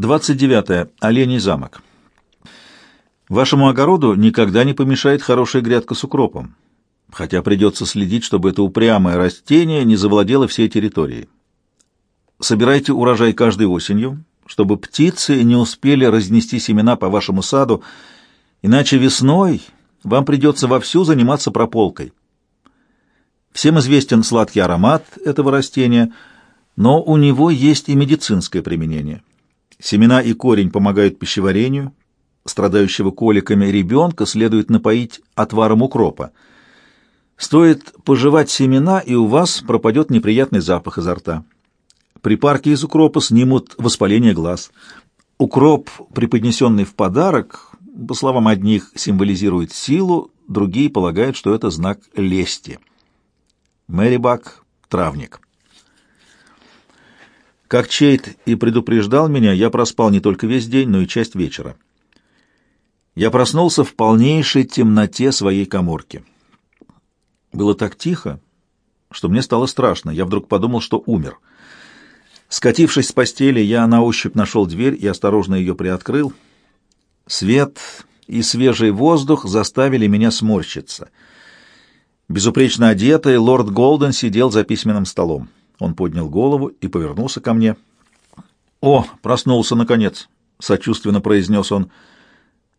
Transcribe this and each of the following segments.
29. Оленей замок. Вашему огороду никогда не помешает хорошая грядка с укропом, хотя придется следить, чтобы это упрямое растение не завладело всей территорией. Собирайте урожай каждой осенью, чтобы птицы не успели разнести семена по вашему саду, иначе весной вам придется вовсю заниматься прополкой. Всем известен сладкий аромат этого растения, но у него есть и медицинское применение. Семена и корень помогают пищеварению, страдающего коликами ребенка следует напоить отваром укропа. Стоит пожевать семена, и у вас пропадет неприятный запах изо рта. Припарки из укропа снимут воспаление глаз. Укроп, преподнесенный в подарок, по словам одних, символизирует силу, другие полагают, что это знак лести. Мэри Бак, травник. Как Чейт и предупреждал меня, я проспал не только весь день, но и часть вечера. Я проснулся в полнейшей темноте своей коморки. Было так тихо, что мне стало страшно. Я вдруг подумал, что умер — Скатившись с постели, я на ощупь нашел дверь и осторожно ее приоткрыл. Свет и свежий воздух заставили меня сморщиться. Безупречно одетый лорд Голден сидел за письменным столом. Он поднял голову и повернулся ко мне. «О, проснулся, наконец!» — сочувственно произнес он.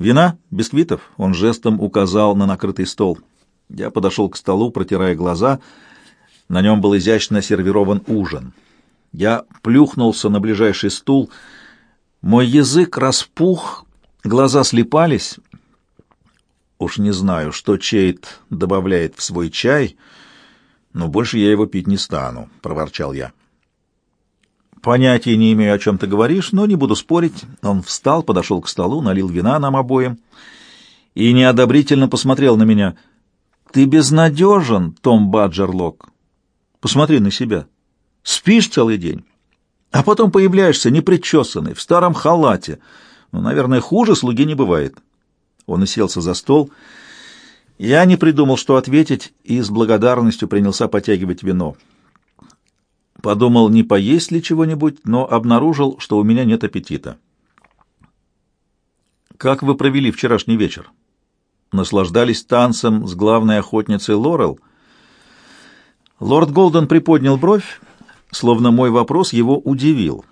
«Вина? Бисквитов?» — он жестом указал на накрытый стол. Я подошел к столу, протирая глаза. На нем был изящно сервирован ужин — я плюхнулся на ближайший стул. Мой язык распух, глаза слепались. Уж не знаю, что Чейт добавляет в свой чай, но больше я его пить не стану, — проворчал я. Понятия не имею, о чем ты говоришь, но не буду спорить. Он встал, подошел к столу, налил вина нам обоим и неодобрительно посмотрел на меня. «Ты безнадежен, Том Баджерлок. Посмотри на себя. Спишь целый день, а потом появляешься непричесанный, в старом халате. Ну, наверное, хуже слуги не бывает. Он уселся за стол. Я не придумал, что ответить, и с благодарностью принялся потягивать вино. Подумал, не поесть ли чего-нибудь, но обнаружил, что у меня нет аппетита. «Как вы провели вчерашний вечер?» «Наслаждались танцем с главной охотницей Лорел?» Лорд Голден приподнял бровь, словно мой вопрос его удивил.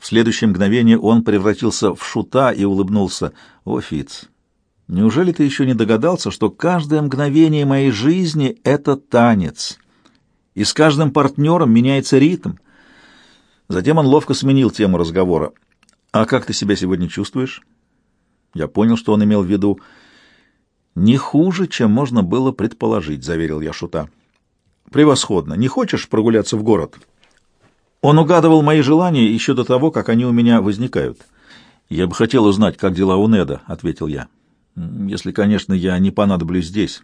В следующее мгновение он превратился в шута и улыбнулся. «О, Фиц, неужели ты еще не догадался, что каждое мгновение моей жизни — это танец, и с каждым партнером меняется ритм?» Затем он ловко сменил тему разговора. «А как ты себя сегодня чувствуешь?» Я понял, что он имел в виду. «Не хуже, чем можно было предположить», — заверил я шута. «Превосходно. Не хочешь прогуляться в город?» Он угадывал мои желания еще до того, как они у меня возникают. «Я бы хотел узнать, как дела у Неда», — ответил я. «Если, конечно, я не понадоблюсь здесь».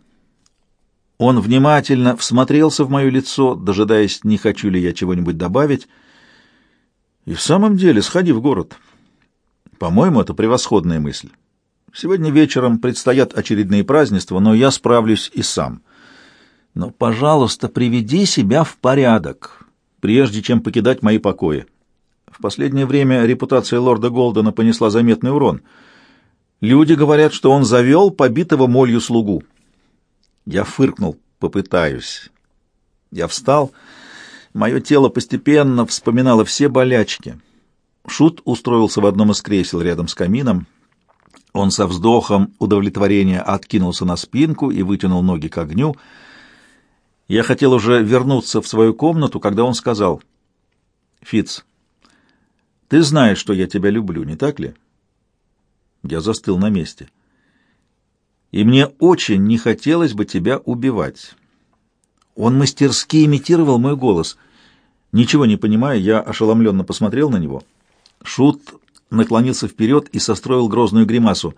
Он внимательно всмотрелся в мое лицо, дожидаясь, не хочу ли я чего-нибудь добавить. «И в самом деле, сходи в город. По-моему, это превосходная мысль. Сегодня вечером предстоят очередные празднества, но я справлюсь и сам». Но, пожалуйста, приведи себя в порядок, прежде чем покидать мои покои. В последнее время репутация лорда Голдена понесла заметный урон. Люди говорят, что он завел побитого молью слугу. Я фыркнул, попытаюсь. Я встал. Мое тело постепенно вспоминало все болячки. Шут устроился в одном из кресел рядом с камином. Он со вздохом удовлетворения откинулся на спинку и вытянул ноги к огню — я хотел уже вернуться в свою комнату, когда он сказал, «Фиц, ты знаешь, что я тебя люблю, не так ли?» Я застыл на месте. «И мне очень не хотелось бы тебя убивать». Он мастерски имитировал мой голос. Ничего не понимая, я ошеломленно посмотрел на него. Шут наклонился вперед и состроил грозную гримасу.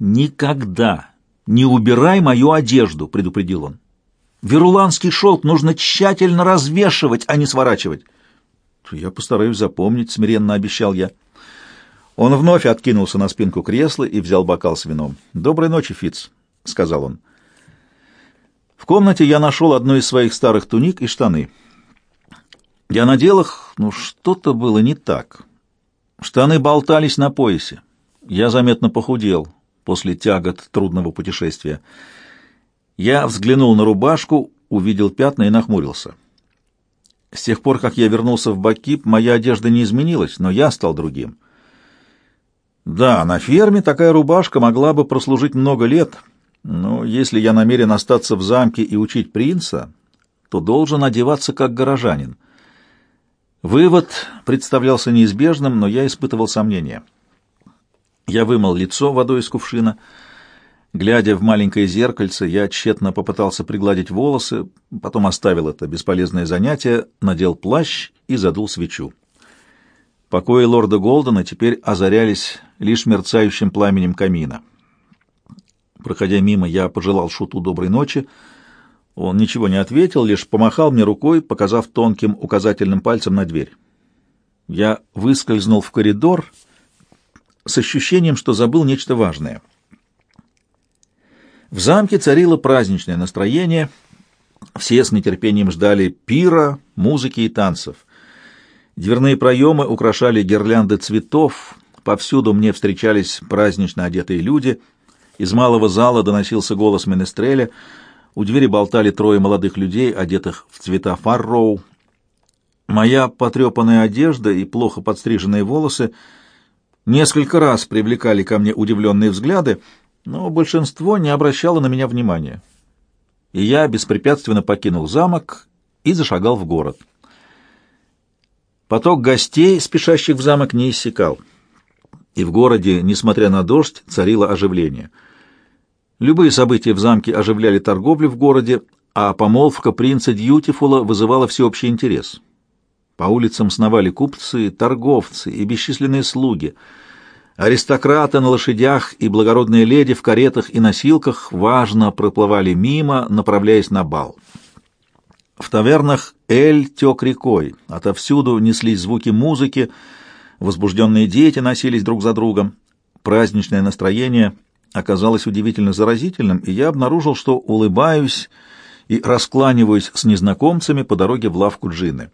«Никогда не убирай мою одежду», — предупредил он. Веруланский шелк нужно тщательно развешивать, а не сворачивать. Я постараюсь запомнить, смиренно обещал я. Он вновь откинулся на спинку кресла и взял бокал с вином. «Доброй ночи, Фиц, сказал он. В комнате я нашел одну из своих старых туник и штаны. Я надел их, но что-то было не так. Штаны болтались на поясе. Я заметно похудел после тягот трудного путешествия. Я взглянул на рубашку, увидел пятна и нахмурился. С тех пор, как я вернулся в Бакип, моя одежда не изменилась, но я стал другим. Да, на ферме такая рубашка могла бы прослужить много лет, но если я намерен остаться в замке и учить принца, то должен одеваться как горожанин. Вывод представлялся неизбежным, но я испытывал сомнения. Я вымыл лицо водой из кувшина. Глядя в маленькое зеркальце, я тщетно попытался пригладить волосы, потом оставил это бесполезное занятие, надел плащ и задул свечу. Покои лорда Голдена теперь озарялись лишь мерцающим пламенем камина. Проходя мимо, я пожелал Шуту доброй ночи, — он ничего не ответил, лишь помахал мне рукой, показав тонким указательным пальцем на дверь. Я выскользнул в коридор с ощущением, что забыл нечто важное. В замке царило праздничное настроение, все с нетерпением ждали пира, музыки и танцев. Дверные проемы украшали гирлянды цветов, повсюду мне встречались празднично одетые люди, из малого зала доносился голос Менестреля — у двери болтали трое молодых людей, одетых в цвета фарроу. Моя потрепанная одежда и плохо подстриженные волосы несколько раз привлекали ко мне удивленные взгляды, но большинство не обращало на меня внимания. И я беспрепятственно покинул замок и зашагал в город. Поток гостей, спешащих в замок, не иссякал. И в городе, несмотря на дождь, царило оживление — Любые события в замке оживляли торговлю в городе, а помолвка принца Дьютифула вызывала всеобщий интерес. По улицам сновали купцы, торговцы и бесчисленные слуги. Аристократы на лошадях и благородные леди в каретах и носилках важно проплывали мимо, направляясь на бал. В тавернах Эль тек рекой, отовсюду неслись звуки музыки, возбужденные дети носились друг за другом. Праздничное настроение — оказалось удивительно заразительным, и я обнаружил, что улыбаюсь и раскланиваюсь с незнакомцами по дороге в лавку Джины.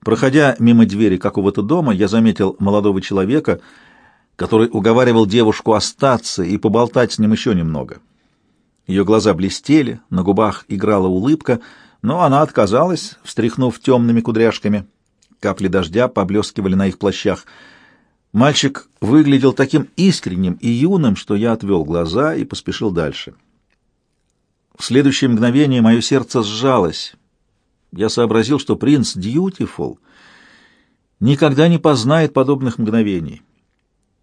Проходя мимо двери какого-то дома, я заметил молодого человека, который уговаривал девушку остаться и поболтать с ним еще немного. Ее глаза блестели, на губах играла улыбка, но она отказалась, встряхнув темными кудряшками. Капли дождя поблескивали на их плащах — Мальчик выглядел таким искренним и юным, что я отвел глаза и поспешил дальше. В следующее мгновение мое сердце сжалось. Я сообразил, что принц Дьютифул никогда не познает подобных мгновений,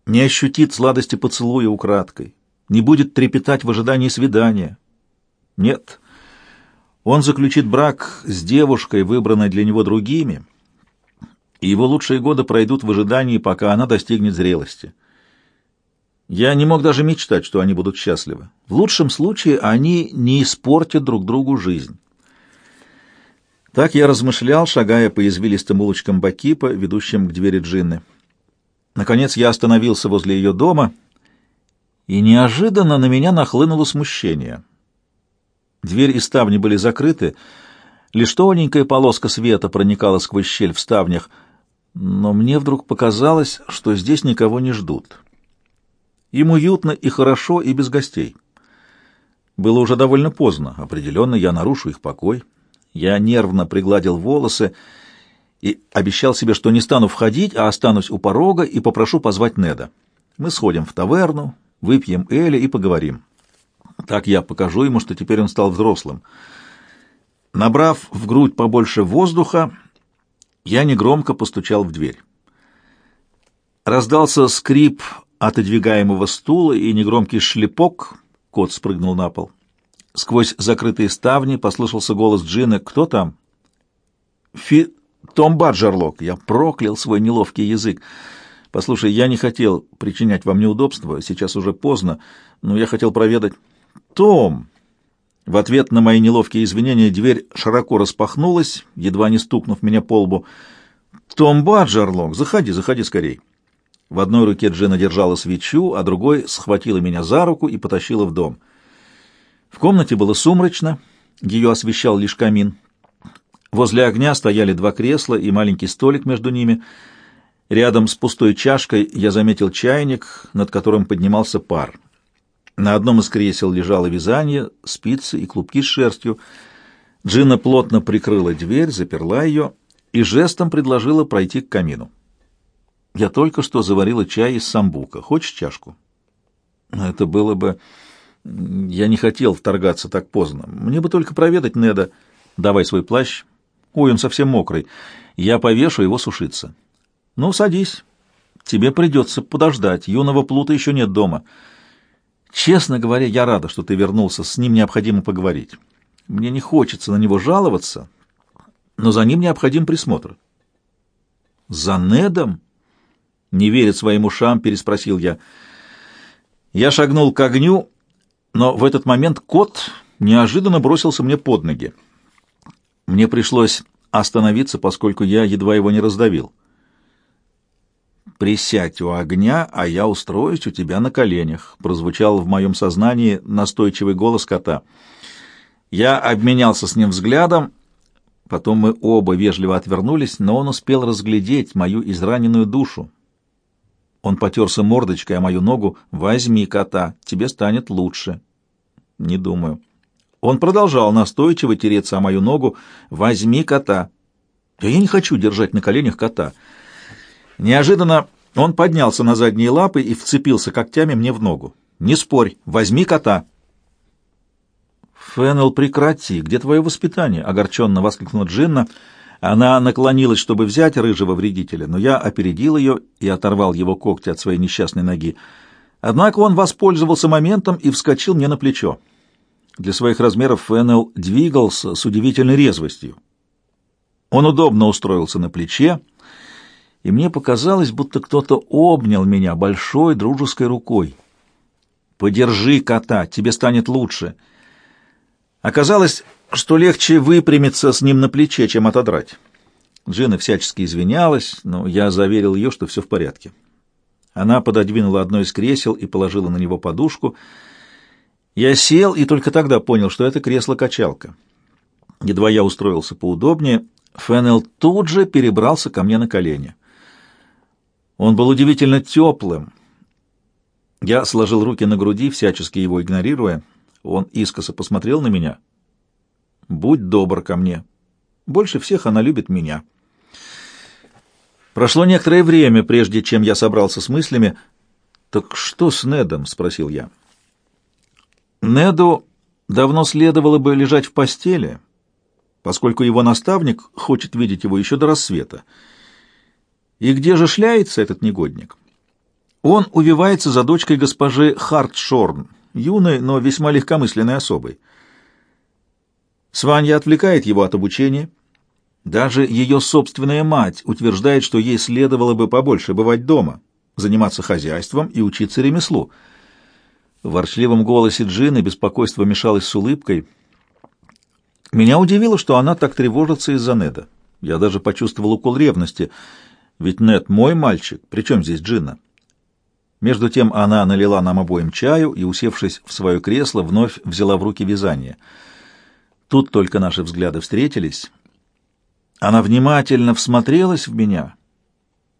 не ощутит сладости поцелуя украдкой, не будет трепетать в ожидании свидания. Нет, он заключит брак с девушкой, выбранной для него другими — и его лучшие годы пройдут в ожидании, пока она достигнет зрелости. Я не мог даже мечтать, что они будут счастливы. В лучшем случае они не испортят друг другу жизнь. Так я размышлял, шагая по извилистым улочкам Бакипа, ведущим к двери Джинны. Наконец я остановился возле ее дома, и неожиданно на меня нахлынуло смущение. Дверь и ставни были закрыты, лишь тоненькая полоска света проникала сквозь щель в ставнях — но мне вдруг показалось, что здесь никого не ждут. Им уютно и хорошо, и без гостей. Было уже довольно поздно, определенно я нарушу их покой. Я нервно пригладил волосы и обещал себе, что не стану входить, а останусь у порога и попрошу позвать Неда. Мы сходим в таверну, выпьем Эля и поговорим. Так я покажу ему, что теперь он стал взрослым. Набрав в грудь побольше воздуха, я негромко постучал в дверь. Раздался скрип отодвигаемого стула и негромкий шлепок. Кот спрыгнул на пол. Сквозь закрытые ставни послышался голос Джины. «Кто там?» «Фи... Том Баджерлок». Я проклял свой неловкий язык. «Послушай, я не хотел причинять вам неудобства, сейчас уже поздно, но я хотел проведать...» «Том!» В ответ на мои неловкие извинения дверь широко распахнулась, едва не стукнув меня по лбу. «Том Баджерлок, заходи, заходи скорей». В одной руке Джина держала свечу, а другой схватила меня за руку и потащила в дом. В комнате было сумрачно, ее освещал лишь камин. Возле огня стояли два кресла и маленький столик между ними. Рядом с пустой чашкой я заметил чайник, над которым поднимался пар. На одном из кресел лежало вязание, спицы и клубки с шерстью. Джина плотно прикрыла дверь, заперла ее и жестом предложила пройти к камину. «Я только что заварила чай из самбука. Хочешь чашку?» «Это было бы...» «Я не хотел вторгаться так поздно. Мне бы только проведать Неда. Давай свой плащ. Ой, он совсем мокрый. Я повешу его сушиться». «Ну, садись. Тебе придется подождать. Юного плута еще нет дома». Честно говоря, я рада, что ты вернулся, с ним необходимо поговорить. Мне не хочется на него жаловаться, но за ним необходим присмотр. За Недом? Не веря своим ушам, переспросил я. Я шагнул к огню, но в этот момент кот неожиданно бросился мне под ноги. Мне пришлось остановиться, поскольку я едва его не раздавил. «Присядь у огня, а я устроюсь у тебя на коленях», — прозвучал в моем сознании настойчивый голос кота. Я обменялся с ним взглядом, потом мы оба вежливо отвернулись, но он успел разглядеть мою израненную душу. Он потерся мордочкой о мою ногу. «Возьми кота, тебе станет лучше». «Не думаю». Он продолжал настойчиво тереться о мою ногу. «Возьми кота». «Да я не хочу держать на коленях кота». Неожиданно он поднялся на задние лапы и вцепился когтями мне в ногу. «Не спорь, возьми кота!» «Феннел, прекрати! Где твое воспитание?» — огорченно воскликнула Джинна. Она наклонилась, чтобы взять рыжего вредителя, но я опередил ее и оторвал его когти от своей несчастной ноги. Однако он воспользовался моментом и вскочил мне на плечо. Для своих размеров Феннел двигался с удивительной резвостью. Он удобно устроился на плече, и мне показалось, будто кто-то обнял меня большой дружеской рукой. «Подержи кота, тебе станет лучше». Оказалось, что легче выпрямиться с ним на плече, чем отодрать. Джина всячески извинялась, но я заверил ее, что все в порядке. Она пододвинула одно из кресел и положила на него подушку. Я сел и только тогда понял, что это кресло-качалка. Едва я устроился поудобнее, Феннел тут же перебрался ко мне на колени. Он был удивительно теплым. Я сложил руки на груди, всячески его игнорируя. Он искоса посмотрел на меня. «Будь добр ко мне. Больше всех она любит меня». Прошло некоторое время, прежде чем я собрался с мыслями. «Так что с Недом?» — спросил я. Неду давно следовало бы лежать в постели, поскольку его наставник хочет видеть его еще до рассвета. И где же шляется этот негодник? Он увивается за дочкой госпожи Хартшорн, юной, но весьма легкомысленной особой. Сванья отвлекает его от обучения. Даже ее собственная мать утверждает, что ей следовало бы побольше бывать дома, заниматься хозяйством и учиться ремеслу. В ворчливом голосе Джины беспокойство мешалось с улыбкой. Меня удивило, что она так тревожится из-за Неда. Я даже почувствовал укол ревности — ведь Нет мой мальчик, причем здесь Джинна? Между тем она налила нам обоим чаю и, усевшись в свое кресло, вновь взяла в руки вязание. Тут только наши взгляды встретились. Она внимательно всмотрелась в меня,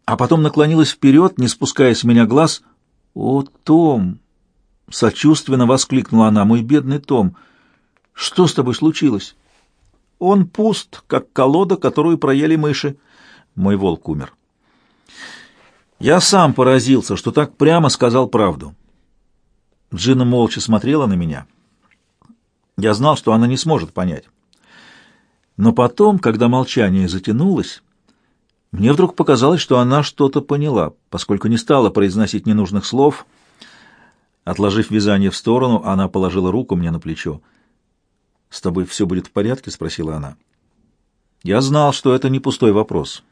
а потом наклонилась вперед, не спуская с меня глаз. «О, Том!» — сочувственно воскликнула она. «Мой бедный Том! Что с тобой случилось?» «Он пуст, как колода, которую проели мыши. Мой волк умер». Я сам поразился, что так прямо сказал правду. Джина молча смотрела на меня. Я знал, что она не сможет понять. Но потом, когда молчание затянулось, мне вдруг показалось, что она что-то поняла, поскольку не стала произносить ненужных слов. Отложив вязание в сторону, она положила руку мне на плечо. «С тобой все будет в порядке?» — спросила она. Я знал, что это не пустой вопрос.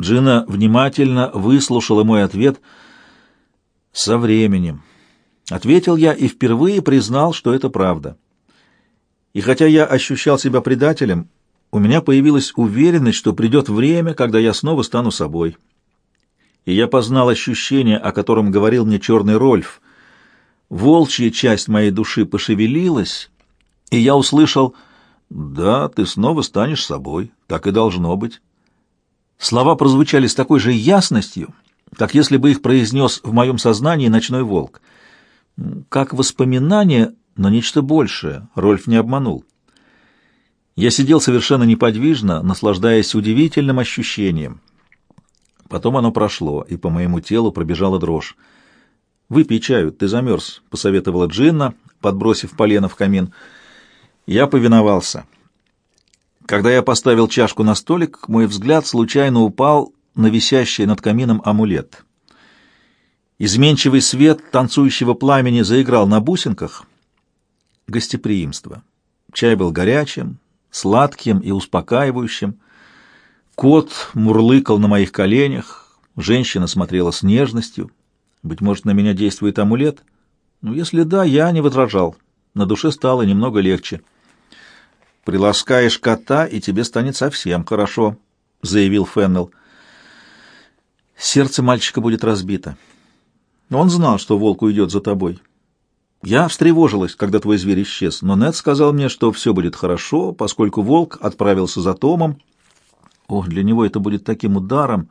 Джина внимательно выслушала мой ответ со временем. Ответил я и впервые признал, что это правда. И хотя я ощущал себя предателем, у меня появилась уверенность, что придет время, когда я снова стану собой. И я познал ощущение, о котором говорил мне черный Рольф. Волчья часть моей души пошевелилась, и я услышал «Да, ты снова станешь собой, так и должно быть». Слова прозвучали с такой же ясностью, как если бы их произнес в моем сознании ночной волк. Как воспоминание, но нечто большее, Рольф не обманул. Я сидел совершенно неподвижно, наслаждаясь удивительным ощущением. Потом оно прошло, и по моему телу пробежала дрожь. «Выпей чаю, ты замерз», — посоветовала Джинна, подбросив полено в камин. Я повиновался. Когда я поставил чашку на столик, мой взгляд случайно упал на висящий над камином амулет. Изменчивый свет танцующего пламени заиграл на бусинках. Гостеприимство. Чай был горячим, сладким и успокаивающим. Кот мурлыкал на моих коленях, женщина смотрела с нежностью. Быть может, на меня действует амулет? Ну, если да, я не возражал. На душе стало немного легче. «Приласкаешь кота, и тебе станет совсем хорошо», — заявил Феннел. «Сердце мальчика будет разбито. Он знал, что волк уйдет за тобой. Я встревожилась, когда твой зверь исчез, но Нед сказал мне, что все будет хорошо, поскольку волк отправился за Томом. Ох, для него это будет таким ударом!»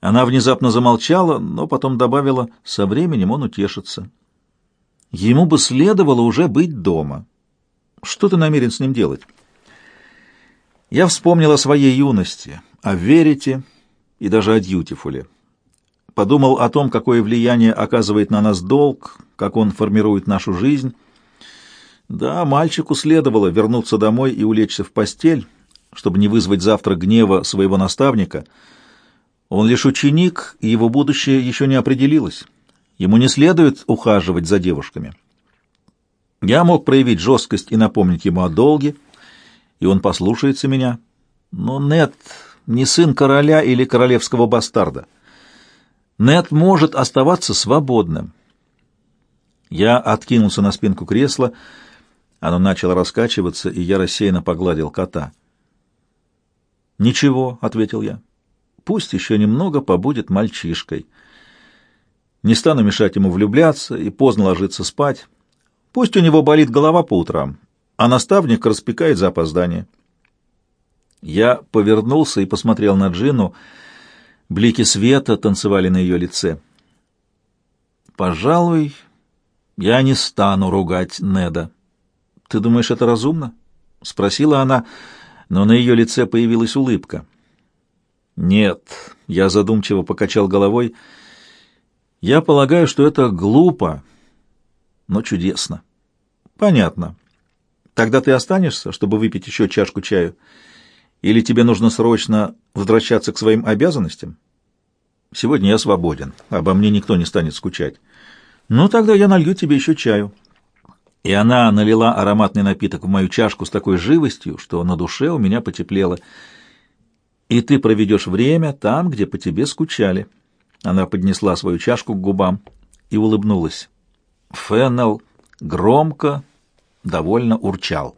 Она внезапно замолчала, но потом добавила, «Со временем он утешится». Ему бы следовало уже быть дома. Что ты намерен с ним делать? Я вспомнил о своей юности, о Верите и даже о Дьютифуле. Подумал о том, какое влияние оказывает на нас долг, как он формирует нашу жизнь. Да, мальчику следовало вернуться домой и улечься в постель, чтобы не вызвать завтра гнева своего наставника. Он лишь ученик, и его будущее еще не определилось. Ему не следует ухаживать за девушками. Я мог проявить жесткость и напомнить ему о долге, и он послушается меня. Но Нет не сын короля или королевского бастарда. Нет может оставаться свободным. Я откинулся на спинку кресла, оно начало раскачиваться, и я рассеянно погладил кота. «Ничего», — ответил я, — «пусть еще немного побудет мальчишкой». Не стану мешать ему влюбляться и поздно ложиться спать. Пусть у него болит голова по утрам, а наставник распекает за опоздание. Я повернулся и посмотрел на Джину. Блики света танцевали на ее лице. «Пожалуй, я не стану ругать Неда. Ты думаешь, это разумно?» — спросила она, но на ее лице появилась улыбка. «Нет», — я задумчиво покачал головой, — я полагаю, что это глупо, но чудесно. Понятно. Тогда ты останешься, чтобы выпить еще чашку чаю? Или тебе нужно срочно возвращаться к своим обязанностям? Сегодня я свободен, обо мне никто не станет скучать. Ну, тогда я налью тебе еще чаю. И она налила ароматный напиток в мою чашку с такой живостью, что на душе у меня потеплело. И ты проведешь время там, где по тебе скучали. Она поднесла свою чашку к губам и улыбнулась. Феннел громко, довольно урчал.